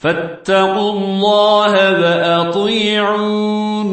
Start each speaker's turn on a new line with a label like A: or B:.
A: فاتقوا الله وأطيعون.